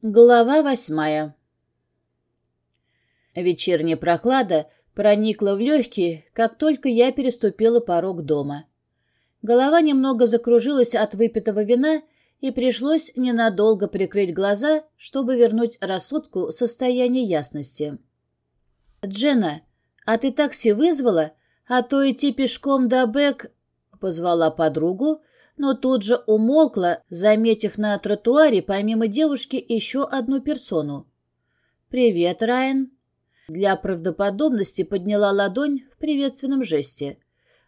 Глава восьмая Вечерняя прохлада проникла в легкие, как только я переступила порог дома. Голова немного закружилась от выпитого вина, и пришлось ненадолго прикрыть глаза, чтобы вернуть рассудку состояние ясности. «Джена, а ты такси вызвала? А то идти пешком до Бэк...» — позвала подругу, но тут же умолкла, заметив на тротуаре помимо девушки еще одну персону. «Привет, Райан». Для правдоподобности подняла ладонь в приветственном жесте.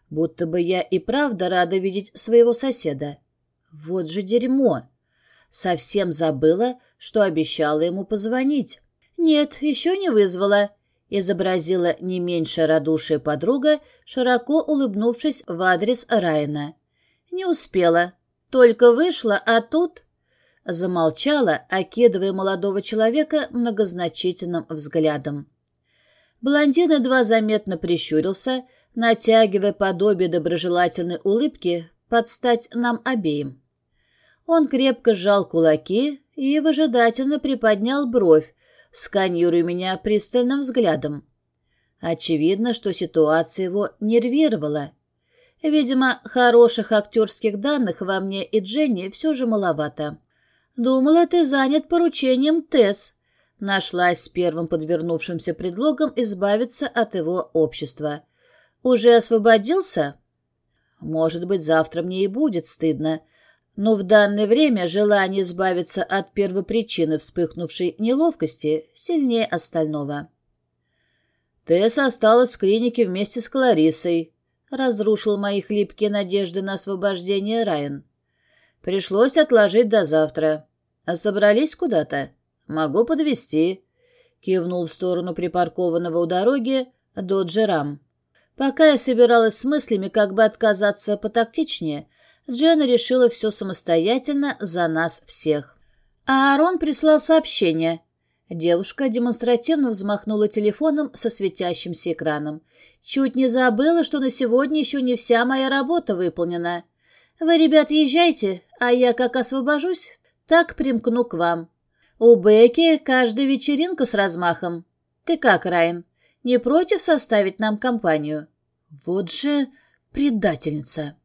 Будто бы я и правда рада видеть своего соседа. Вот же дерьмо! Совсем забыла, что обещала ему позвонить. «Нет, еще не вызвала», — изобразила не меньше радушие подруга, широко улыбнувшись в адрес Райана. «Не успела. Только вышла, а тут...» Замолчала, окидывая молодого человека многозначительным взглядом. Блондин едва заметно прищурился, натягивая подобие доброжелательной улыбки под стать нам обеим. Он крепко сжал кулаки и выжидательно приподнял бровь, сканируя меня пристальным взглядом. Очевидно, что ситуация его нервировала. Видимо, хороших актерских данных во мне и Дженни все же маловато. «Думала, ты занят поручением Тесс», нашлась с первым подвернувшимся предлогом избавиться от его общества. «Уже освободился?» «Может быть, завтра мне и будет стыдно, но в данное время желание избавиться от первопричины вспыхнувшей неловкости сильнее остального». Тесс осталась в клинике вместе с Кларисой, разрушил мои хлипкие надежды на освобождение Райан. Пришлось отложить до завтра. А собрались куда-то? Могу подвезти. Кивнул в сторону припаркованного у дороги Доджи Рам. Пока я собиралась с мыслями, как бы отказаться потактичнее, Джена решила все самостоятельно за нас всех. А Аарон прислал сообщение. Девушка демонстративно взмахнула телефоном со светящимся экраном. Чуть не забыла, что на сегодня еще не вся моя работа выполнена. Вы, ребят, езжайте, а я как освобожусь, так примкну к вам. У Бекки каждая вечеринка с размахом. Ты как, Райан, не против составить нам компанию? Вот же предательница.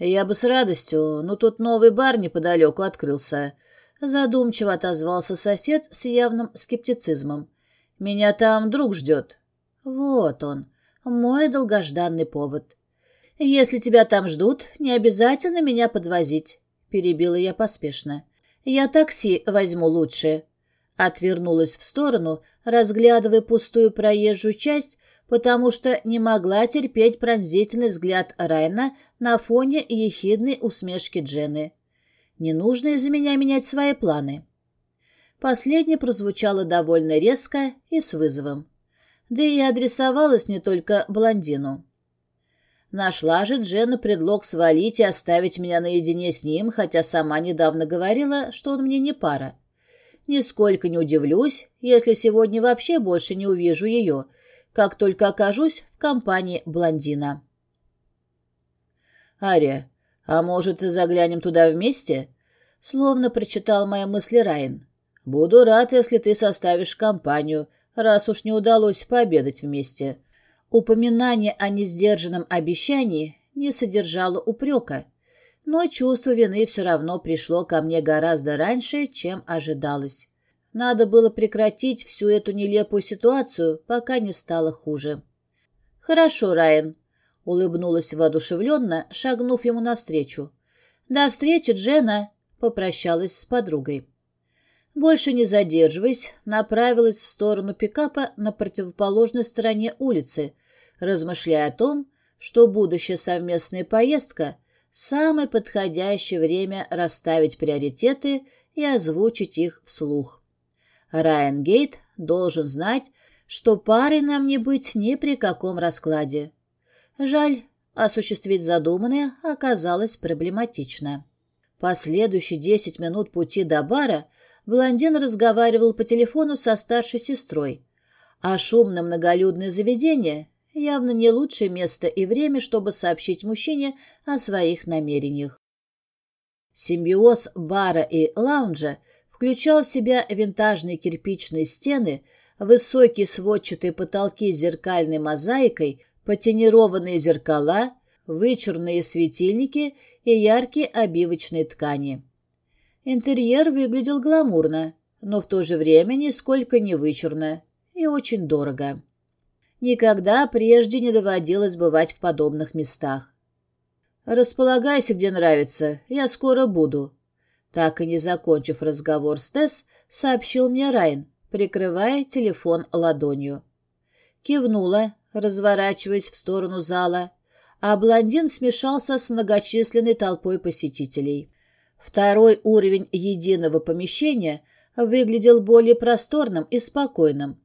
Я бы с радостью, но тут новый бар неподалеку открылся. Задумчиво отозвался сосед с явным скептицизмом. Меня там друг ждет. Вот он, мой долгожданный повод. Если тебя там ждут, не обязательно меня подвозить, перебила я поспешно. Я такси возьму лучше. Отвернулась в сторону, разглядывая пустую проезжую часть, потому что не могла терпеть пронзительный взгляд Райна на фоне ехидной усмешки Джены. Не нужно из-за меня менять свои планы. Последнее прозвучало довольно резко и с вызовом да и адресовалась не только блондину. Нашла же Дженна предлог свалить и оставить меня наедине с ним, хотя сама недавно говорила, что он мне не пара. Нисколько не удивлюсь, если сегодня вообще больше не увижу ее, как только окажусь в компании блондина. «Ария, а может, заглянем туда вместе?» Словно прочитал мои мысли Райан. «Буду рад, если ты составишь компанию», раз уж не удалось пообедать вместе. Упоминание о несдержанном обещании не содержало упрека, но чувство вины все равно пришло ко мне гораздо раньше, чем ожидалось. Надо было прекратить всю эту нелепую ситуацию, пока не стало хуже. «Хорошо, Райан», — улыбнулась воодушевленно, шагнув ему навстречу. «До встречи, Джена», — попрощалась с подругой. Больше не задерживаясь, направилась в сторону пикапа на противоположной стороне улицы, размышляя о том, что будущая совместная поездка – самое подходящее время расставить приоритеты и озвучить их вслух. Райан Гейт должен знать, что парой нам не быть ни при каком раскладе. Жаль, осуществить задуманное оказалось проблематично. Последующие десять минут пути до бара – блондин разговаривал по телефону со старшей сестрой, а шумное многолюдное заведение — явно не лучшее место и время, чтобы сообщить мужчине о своих намерениях. Симбиоз бара и лаунжа, включал в себя винтажные кирпичные стены, высокие сводчатые потолки с зеркальной мозаикой, патинированные зеркала, вычурные светильники и яркие обивочные ткани. Интерьер выглядел гламурно, но в то же время нисколько не вычурно и очень дорого. Никогда прежде не доводилось бывать в подобных местах. «Располагайся, где нравится, я скоро буду». Так и не закончив разговор с Тесс, сообщил мне Райн, прикрывая телефон ладонью. Кивнула, разворачиваясь в сторону зала, а блондин смешался с многочисленной толпой посетителей. Второй уровень единого помещения выглядел более просторным и спокойным,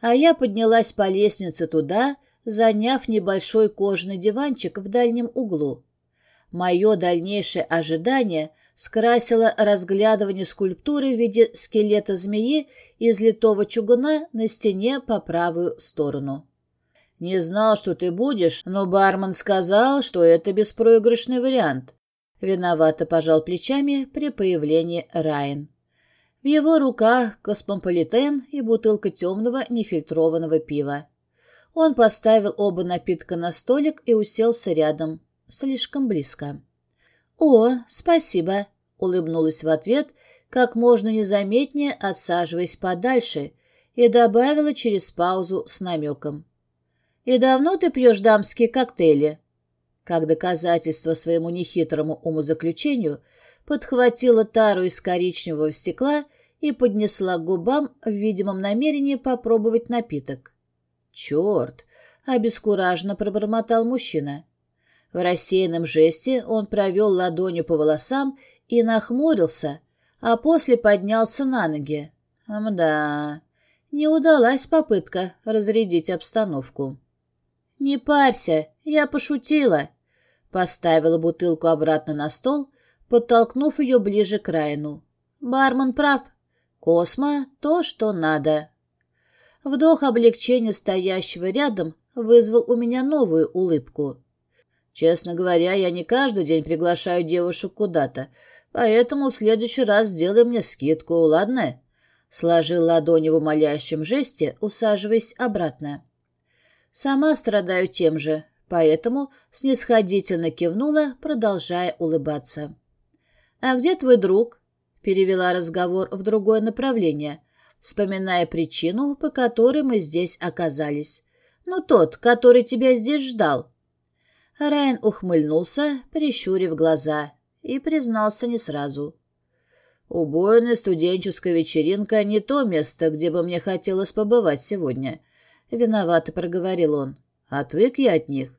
а я поднялась по лестнице туда, заняв небольшой кожаный диванчик в дальнем углу. Мое дальнейшее ожидание скрасило разглядывание скульптуры в виде скелета змеи из литого чугуна на стене по правую сторону. «Не знал, что ты будешь, но бармен сказал, что это беспроигрышный вариант». Виновато пожал плечами при появлении Райан. В его руках космополитен и бутылка темного нефильтрованного пива. Он поставил оба напитка на столик и уселся рядом, слишком близко. «О, спасибо!» — улыбнулась в ответ, как можно незаметнее отсаживаясь подальше, и добавила через паузу с намеком. «И давно ты пьешь дамские коктейли?» Как доказательство своему нехитрому умозаключению — подхватила тару из коричневого стекла и поднесла к губам в видимом намерении попробовать напиток. «Черт!» — обескураженно пробормотал мужчина. В рассеянном жесте он провел ладонью по волосам и нахмурился, а после поднялся на ноги. Мда, не удалась попытка разрядить обстановку. «Не парься, я пошутила», — поставила бутылку обратно на стол подтолкнув ее ближе к Райну. «Бармен прав. Космо — то, что надо». Вдох облегчения стоящего рядом вызвал у меня новую улыбку. «Честно говоря, я не каждый день приглашаю девушек куда-то, поэтому в следующий раз сделай мне скидку, ладно?» Сложил ладони в умоляющем жесте, усаживаясь обратно. «Сама страдаю тем же, поэтому снисходительно кивнула, продолжая улыбаться. «А где твой друг?» — перевела разговор в другое направление, вспоминая причину, по которой мы здесь оказались. «Ну, тот, который тебя здесь ждал». Райан ухмыльнулся, прищурив глаза, и признался не сразу. «Убойная студенческая вечеринка — не то место, где бы мне хотелось побывать сегодня», — виновато проговорил он. «Отвык я от них.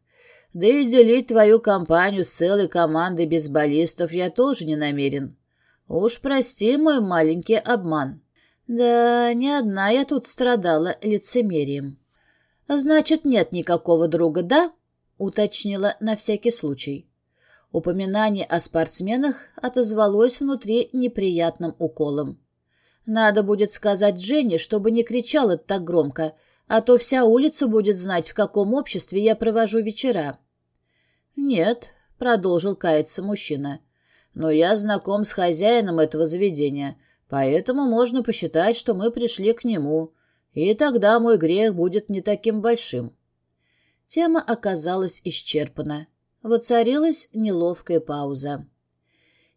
Да и делить твою компанию с целой командой бейсболистов я тоже не намерен. Уж прости мой маленький обман. Да не одна я тут страдала лицемерием. Значит, нет никакого друга, да? Уточнила на всякий случай. Упоминание о спортсменах отозвалось внутри неприятным уколом. Надо будет сказать Жене, чтобы не кричала так громко, а то вся улица будет знать, в каком обществе я провожу вечера. «Нет», — продолжил каяться мужчина, — «но я знаком с хозяином этого заведения, поэтому можно посчитать, что мы пришли к нему, и тогда мой грех будет не таким большим». Тема оказалась исчерпана. Воцарилась неловкая пауза.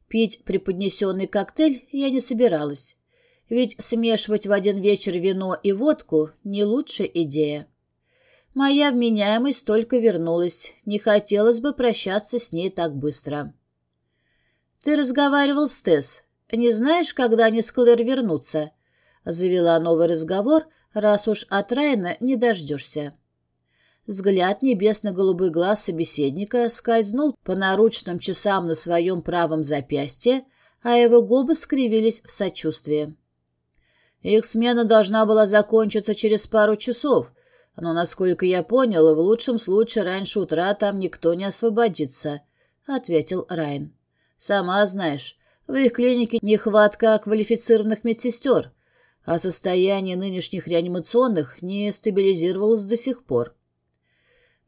Пить преподнесенный коктейль я не собиралась. Ведь смешивать в один вечер вино и водку — не лучшая идея. Моя вменяемость только вернулась. Не хотелось бы прощаться с ней так быстро. «Ты разговаривал с Тесс. Не знаешь, когда они с Клэр вернутся?» Завела новый разговор, раз уж от Райана не дождешься. Взгляд небесно-голубый глаз собеседника скользнул по наручным часам на своем правом запястье, а его губы скривились в сочувствии. Их смена должна была закончиться через пару часов, но, насколько я понял, в лучшем случае раньше утра там никто не освободится, — ответил Райн. Сама знаешь, в их клинике нехватка квалифицированных медсестер, а состояние нынешних реанимационных не стабилизировалось до сих пор.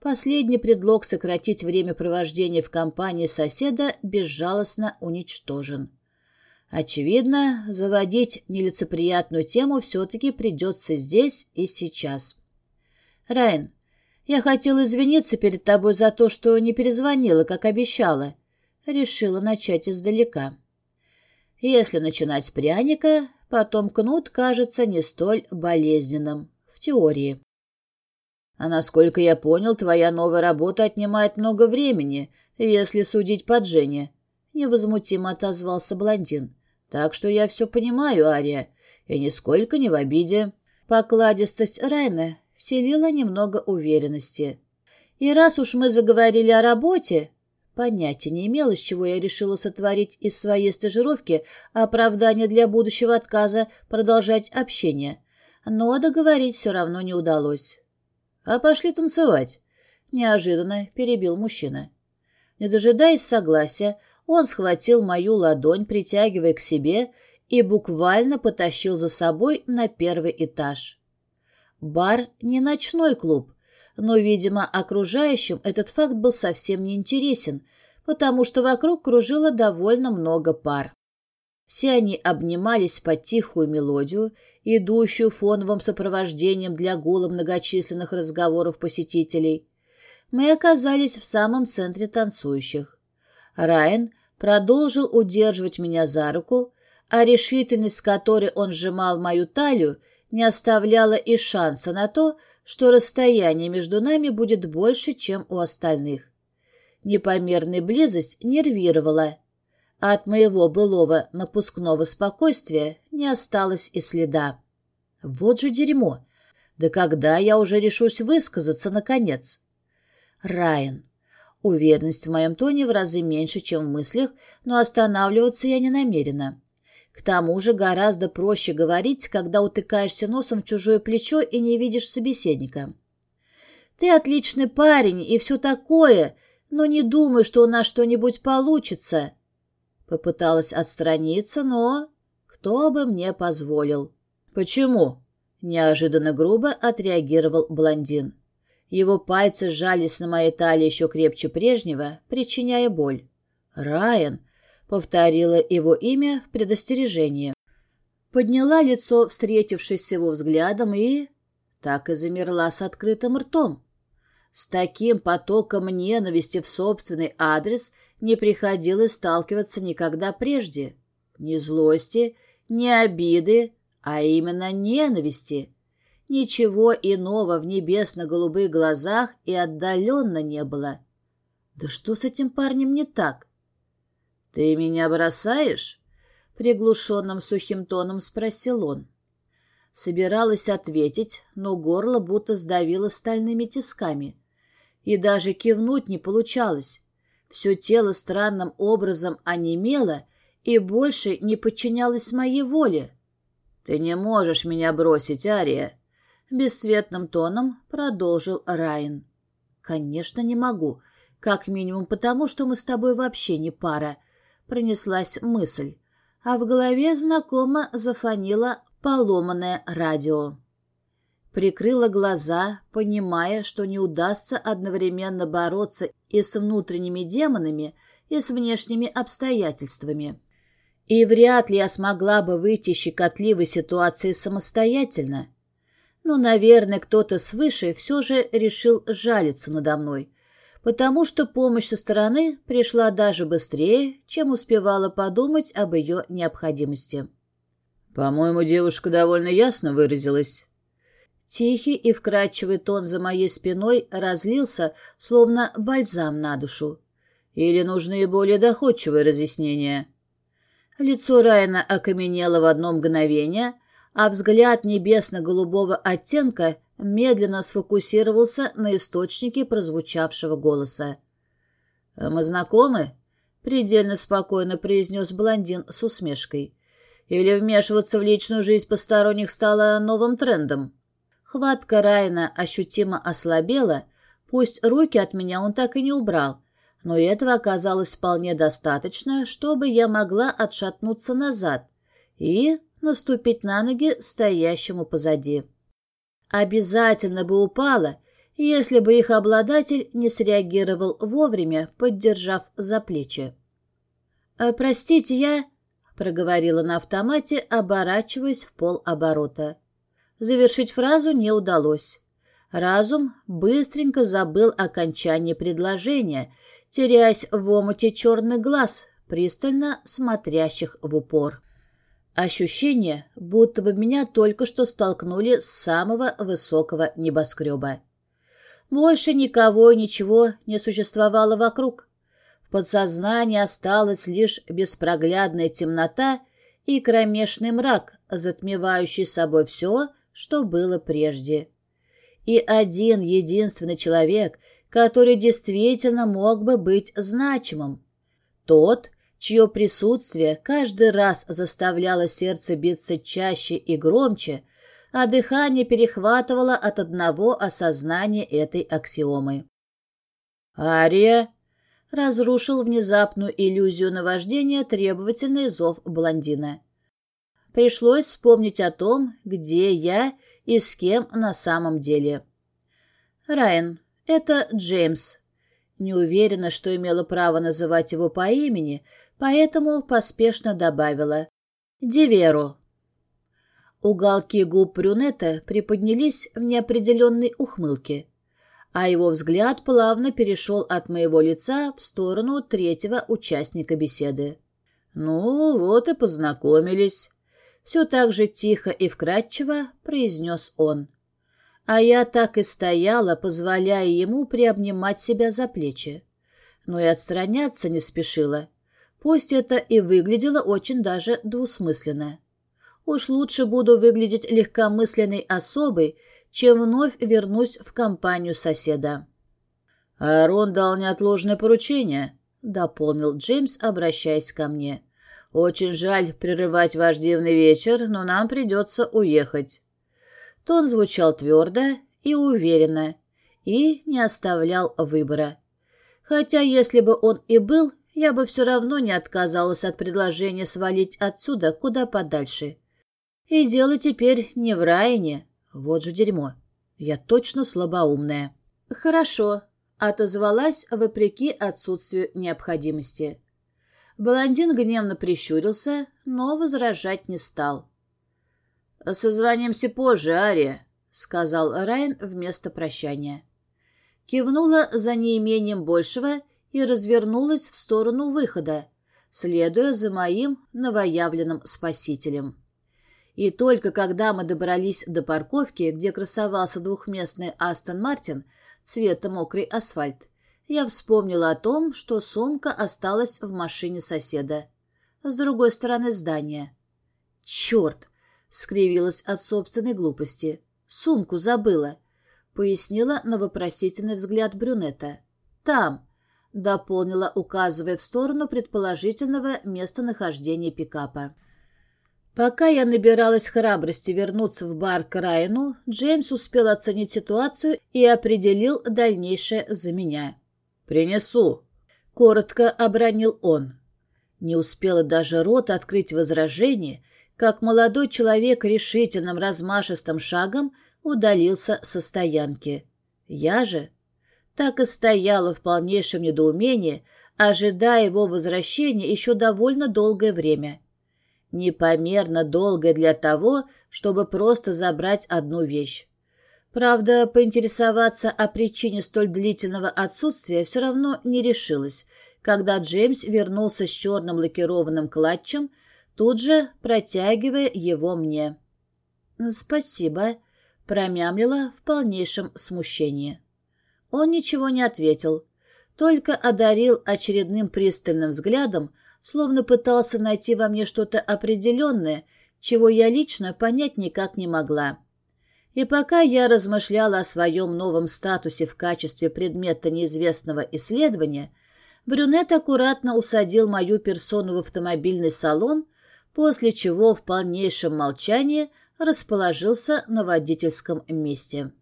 Последний предлог сократить время провождения в компании соседа безжалостно уничтожен. Очевидно, заводить нелицеприятную тему все-таки придется здесь и сейчас. «Райан, я хотела извиниться перед тобой за то, что не перезвонила, как обещала. Решила начать издалека. Если начинать с пряника, потом кнут кажется не столь болезненным, в теории. А насколько я понял, твоя новая работа отнимает много времени, если судить по Дженни. Невозмутимо отозвался блондин. Так что я все понимаю, Ария, и нисколько не в обиде. Покладистость Райна вселила немного уверенности. И раз уж мы заговорили о работе, понятия не имела, с чего я решила сотворить из своей стажировки оправдание для будущего отказа продолжать общение. Но договорить все равно не удалось. «А пошли танцевать!» — неожиданно перебил мужчина. Не дожидаясь согласия, он схватил мою ладонь, притягивая к себе, и буквально потащил за собой на первый этаж. Бар не ночной клуб, но, видимо, окружающим этот факт был совсем не интересен, потому что вокруг кружило довольно много пар. Все они обнимались под тихую мелодию, идущую фоновым сопровождением для гула многочисленных разговоров посетителей. Мы оказались в самом центре танцующих. Райан продолжил удерживать меня за руку, а решительность, с которой он сжимал мою талию, не оставляла и шанса на то, что расстояние между нами будет больше, чем у остальных. Непомерная близость нервировала, а от моего былого напускного спокойствия не осталось и следа. Вот же дерьмо! Да когда я уже решусь высказаться, наконец? Райан. Уверенность в моем тоне в разы меньше, чем в мыслях, но останавливаться я не намерена. К тому же гораздо проще говорить, когда утыкаешься носом в чужое плечо и не видишь собеседника. «Ты отличный парень и все такое, но не думай, что у нас что-нибудь получится». Попыталась отстраниться, но кто бы мне позволил. «Почему?» — неожиданно грубо отреагировал блондин. Его пальцы сжались на моей талии еще крепче прежнего, причиняя боль. «Райан!» — повторила его имя в предостережении. Подняла лицо, встретившись с его взглядом, и... так и замерла с открытым ртом. С таким потоком ненависти в собственный адрес не приходилось сталкиваться никогда прежде. Ни злости, ни обиды, а именно ненависти. Ничего иного в небесно-голубых глазах и отдаленно не было. Да что с этим парнем не так? «Ты меня бросаешь?» — приглушенным сухим тоном спросил он. Собиралась ответить, но горло будто сдавило стальными тисками. И даже кивнуть не получалось. Все тело странным образом онемело и больше не подчинялось моей воле. «Ты не можешь меня бросить, Ария!» Бесцветным тоном продолжил Райан. «Конечно, не могу. Как минимум потому, что мы с тобой вообще не пара», — пронеслась мысль. А в голове знакомо зафонило поломанное радио. Прикрыла глаза, понимая, что не удастся одновременно бороться и с внутренними демонами, и с внешними обстоятельствами. И вряд ли я смогла бы выйти из щекотливой ситуации самостоятельно но, наверное, кто-то свыше все же решил жалиться надо мной, потому что помощь со стороны пришла даже быстрее, чем успевала подумать об ее необходимости. «По-моему, девушка довольно ясно выразилась». Тихий и вкрадчивый тон за моей спиной разлился, словно бальзам на душу. Или нужны более доходчивые разъяснения? Лицо Райана окаменело в одно мгновение — а взгляд небесно-голубого оттенка медленно сфокусировался на источнике прозвучавшего голоса. «Мы знакомы?» — предельно спокойно произнес блондин с усмешкой. «Или вмешиваться в личную жизнь посторонних стало новым трендом?» Хватка Райна ощутимо ослабела, пусть руки от меня он так и не убрал, но этого оказалось вполне достаточно, чтобы я могла отшатнуться назад и наступить на ноги стоящему позади. Обязательно бы упала, если бы их обладатель не среагировал вовремя, поддержав за плечи. «Э, «Простите, я...» проговорила на автомате, оборачиваясь в полоборота. Завершить фразу не удалось. Разум быстренько забыл окончание предложения, теряясь в омуте черных глаз, пристально смотрящих в упор. Ощущение, будто бы меня только что столкнули с самого высокого небоскреба. Больше никого и ничего не существовало вокруг. В подсознании осталась лишь беспроглядная темнота и кромешный мрак, затмевающий собой все, что было прежде. И один единственный человек, который действительно мог бы быть значимым. Тот, чье присутствие каждый раз заставляло сердце биться чаще и громче, а дыхание перехватывало от одного осознания этой аксиомы. «Ария!» — разрушил внезапную иллюзию наваждения требовательный зов блондина. Пришлось вспомнить о том, где я и с кем на самом деле. «Райан, это Джеймс». Не уверена, что имела право называть его по имени, поэтому поспешно добавила «Диверу». Уголки губ брюнета приподнялись в неопределенной ухмылке, а его взгляд плавно перешел от моего лица в сторону третьего участника беседы. «Ну, вот и познакомились», — все так же тихо и вкрадчиво произнес он. А я так и стояла, позволяя ему приобнимать себя за плечи. Но и отстраняться не спешила. Пусть это и выглядело очень даже двусмысленно. Уж лучше буду выглядеть легкомысленной особой, чем вновь вернусь в компанию соседа. «Аарон дал неотложное поручение», — дополнил Джеймс, обращаясь ко мне. «Очень жаль прерывать ваш дивный вечер, но нам придется уехать». Тон звучал твердо и уверенно, и не оставлял выбора. Хотя, если бы он и был, я бы все равно не отказалась от предложения свалить отсюда куда подальше. И дело теперь не в Райне. Вот же дерьмо. Я точно слабоумная. Хорошо, отозвалась вопреки отсутствию необходимости. Блондин гневно прищурился, но возражать не стал. «Созвонимся позже, Ария», — сказал Райан вместо прощания. Кивнула за неимением большего и развернулась в сторону выхода, следуя за моим новоявленным спасителем. И только когда мы добрались до парковки, где красовался двухместный Астон Мартин цвета мокрый асфальт, я вспомнила о том, что сумка осталась в машине соседа. С другой стороны здания. «Черт!» — скривилась от собственной глупости. «Сумку забыла», — пояснила на вопросительный взгляд брюнета. «Там», дополнила, указывая в сторону предположительного местонахождения пикапа. Пока я набиралась храбрости вернуться в бар к Райану, Джеймс успел оценить ситуацию и определил дальнейшее за меня. «Принесу», — коротко обронил он. Не успела даже рот открыть возражение, как молодой человек решительным размашистым шагом удалился со стоянки. Я же так и стояла в полнейшем недоумении, ожидая его возвращения еще довольно долгое время. Непомерно долгое для того, чтобы просто забрать одну вещь. Правда, поинтересоваться о причине столь длительного отсутствия все равно не решилась, когда Джеймс вернулся с черным лакированным клатчем, тут же протягивая его мне. «Спасибо», — промямлила в полнейшем смущении. Он ничего не ответил, только одарил очередным пристальным взглядом, словно пытался найти во мне что-то определенное, чего я лично понять никак не могла. И пока я размышляла о своем новом статусе в качестве предмета неизвестного исследования, брюнет аккуратно усадил мою персону в автомобильный салон, после чего в полнейшем молчании расположился на водительском месте.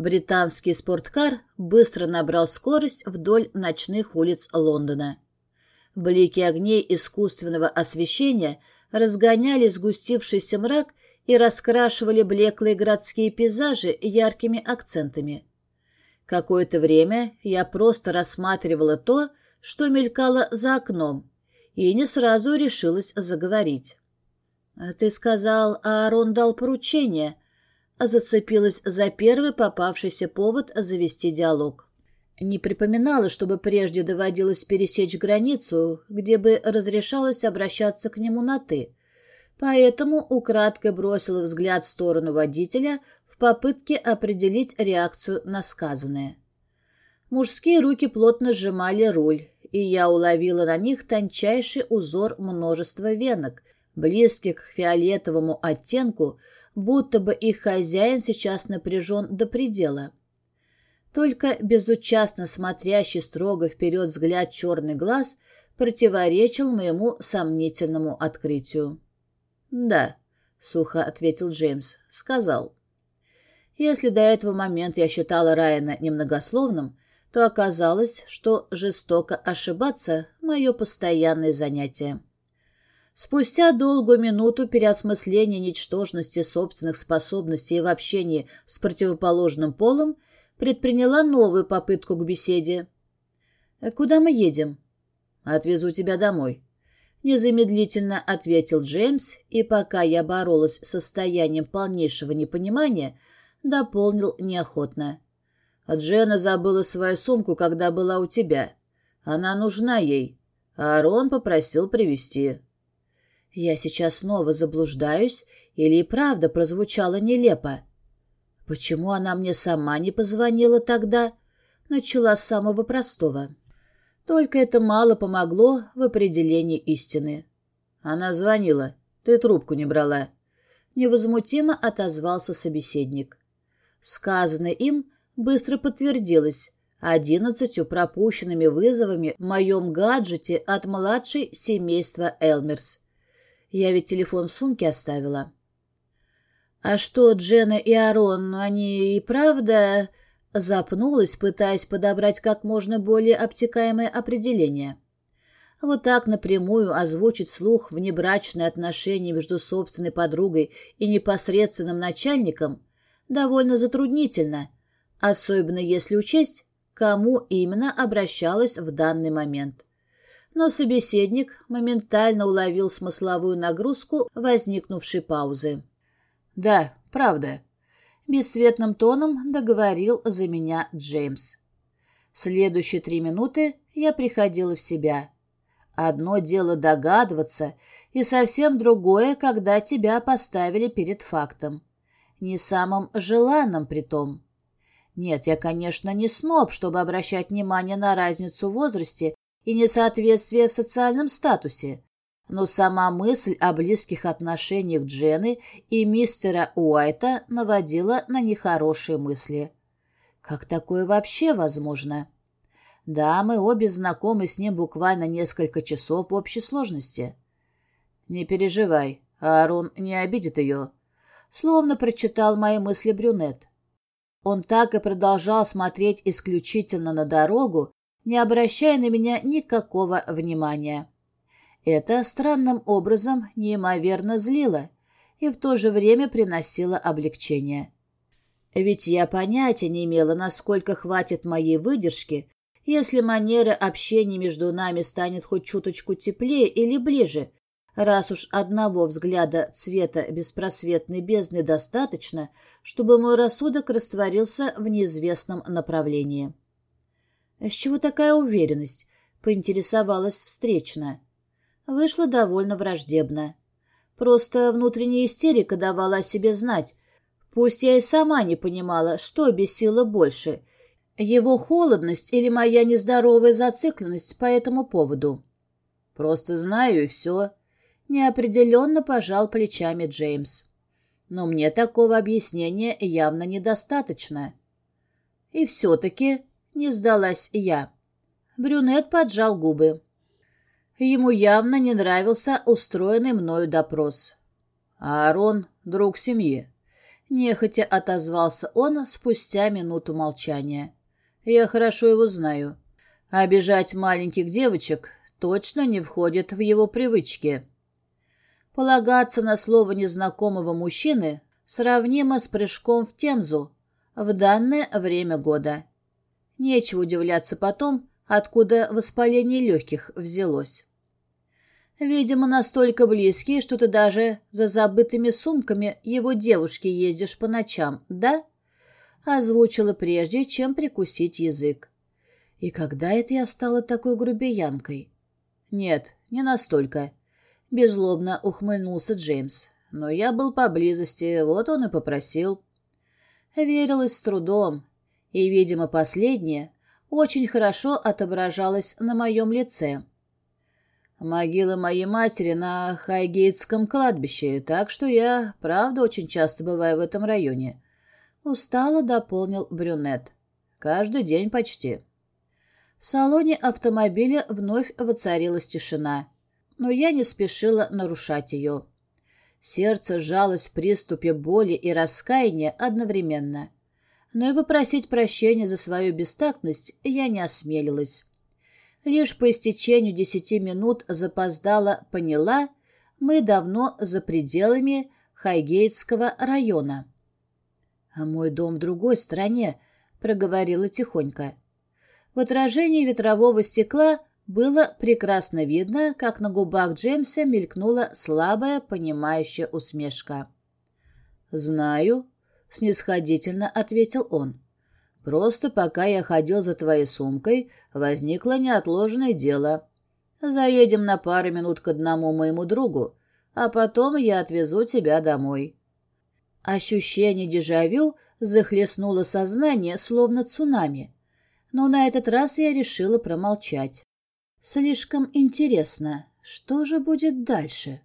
Британский спорткар быстро набрал скорость вдоль ночных улиц Лондона. Блики огней искусственного освещения разгоняли сгустившийся мрак и раскрашивали блеклые городские пейзажи яркими акцентами. Какое-то время я просто рассматривала то, что мелькало за окном, и не сразу решилась заговорить. «Ты сказал, Аарон дал поручение», зацепилась за первый попавшийся повод завести диалог. Не припоминала, чтобы прежде доводилось пересечь границу, где бы разрешалось обращаться к нему на «ты», поэтому украдкой бросила взгляд в сторону водителя в попытке определить реакцию на сказанное. Мужские руки плотно сжимали руль, и я уловила на них тончайший узор множества венок, близких к фиолетовому оттенку, будто бы их хозяин сейчас напряжен до предела. Только безучастно смотрящий строго вперед взгляд черный глаз противоречил моему сомнительному открытию. «Да», — сухо ответил Джеймс, — сказал. Если до этого момента я считала Райана немногословным, то оказалось, что жестоко ошибаться — мое постоянное занятие. Спустя долгую минуту переосмысления ничтожности собственных способностей в общении с противоположным полом предприняла новую попытку к беседе. «Куда мы едем?» «Отвезу тебя домой», — незамедлительно ответил Джеймс, и пока я боролась с состоянием полнейшего непонимания, дополнил неохотно. «Джена забыла свою сумку, когда была у тебя. Она нужна ей, а Арон попросил привезти». Я сейчас снова заблуждаюсь или и правда прозвучало нелепо? Почему она мне сама не позвонила тогда? Начала с самого простого. Только это мало помогло в определении истины. Она звонила. Ты трубку не брала. Невозмутимо отозвался собеседник. Сказанное им быстро подтвердилось одиннадцатью пропущенными вызовами в моем гаджете от младшей семейства Элмерс. Я ведь телефон в сумке оставила. А что, Джена и Арон, они и правда... Запнулась, пытаясь подобрать как можно более обтекаемое определение. Вот так напрямую озвучить слух внебрачные отношения между собственной подругой и непосредственным начальником довольно затруднительно, особенно если учесть, кому именно обращалась в данный момент но собеседник моментально уловил смысловую нагрузку возникнувшей паузы. «Да, правда», — бесцветным тоном договорил за меня Джеймс. Следующие три минуты я приходила в себя. Одно дело догадываться, и совсем другое, когда тебя поставили перед фактом. Не самым желанным при том. Нет, я, конечно, не сноб, чтобы обращать внимание на разницу в возрасте и несоответствие в социальном статусе, но сама мысль о близких отношениях Джены и мистера Уайта наводила на нехорошие мысли. Как такое вообще возможно? Да, мы обе знакомы с ним буквально несколько часов в общей сложности. Не переживай, Аарон не обидит ее. Словно прочитал мои мысли брюнет. Он так и продолжал смотреть исключительно на дорогу, не обращая на меня никакого внимания. Это странным образом неимоверно злило и в то же время приносило облегчение. Ведь я понятия не имела, насколько хватит моей выдержки, если манера общения между нами станет хоть чуточку теплее или ближе, раз уж одного взгляда цвета беспросветной бездны достаточно, чтобы мой рассудок растворился в неизвестном направлении. «С чего такая уверенность?» — поинтересовалась встречно. Вышла довольно враждебно. Просто внутренняя истерика давала о себе знать. Пусть я и сама не понимала, что бесило больше — его холодность или моя нездоровая зацикленность по этому поводу. «Просто знаю, и все», — неопределенно пожал плечами Джеймс. «Но мне такого объяснения явно недостаточно». «И все-таки», не сдалась я. Брюнет поджал губы. Ему явно не нравился устроенный мною допрос. «Аарон — друг семьи», — нехотя отозвался он спустя минуту молчания. «Я хорошо его знаю. Обижать маленьких девочек точно не входит в его привычки. Полагаться на слово незнакомого мужчины сравнимо с прыжком в Темзу в данное время года. Нечего удивляться потом, откуда воспаление легких взялось. Видимо, настолько близкие, что ты даже за забытыми сумками его девушки ездишь по ночам, да?» Озвучила прежде, чем прикусить язык. «И когда это я стала такой грубиянкой?» «Нет, не настолько», — беззлобно ухмыльнулся Джеймс. «Но я был поблизости, вот он и попросил». Верилась с трудом, и, видимо, последнее очень хорошо отображалось на моем лице. Могила моей матери на Хайгейтском кладбище, так что я, правда, очень часто бываю в этом районе. Устало дополнил брюнет. Каждый день почти. В салоне автомобиля вновь воцарилась тишина, но я не спешила нарушать ее. Сердце сжалось в приступе боли и раскаяния одновременно. Но и попросить прощения за свою бестактность я не осмелилась. Лишь по истечению десяти минут запоздала поняла, мы давно за пределами Хайгейтского района. «А мой дом в другой стране», — проговорила тихонько. В отражении ветрового стекла было прекрасно видно, как на губах Джеймса мелькнула слабая, понимающая усмешка. «Знаю», — снисходительно ответил он. Просто пока я ходил за твоей сумкой, возникло неотложное дело. Заедем на пару минут к одному моему другу, а потом я отвезу тебя домой». Ощущение дежавю захлестнуло сознание, словно цунами. Но на этот раз я решила промолчать. Слишком интересно, что же будет дальше?